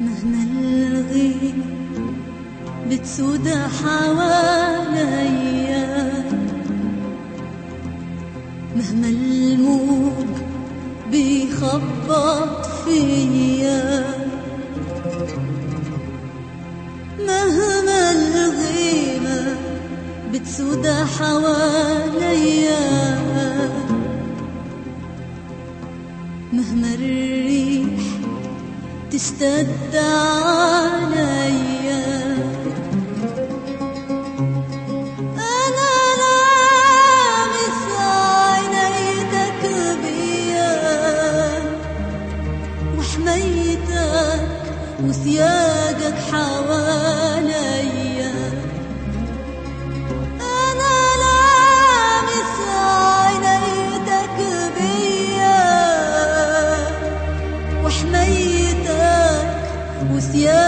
مهما الغيب بتسود حواليا. مهما الموج بيخبط فيا. مهما الغيمة بتسود حواليا. مهما الريح تشتد عليا Yeah.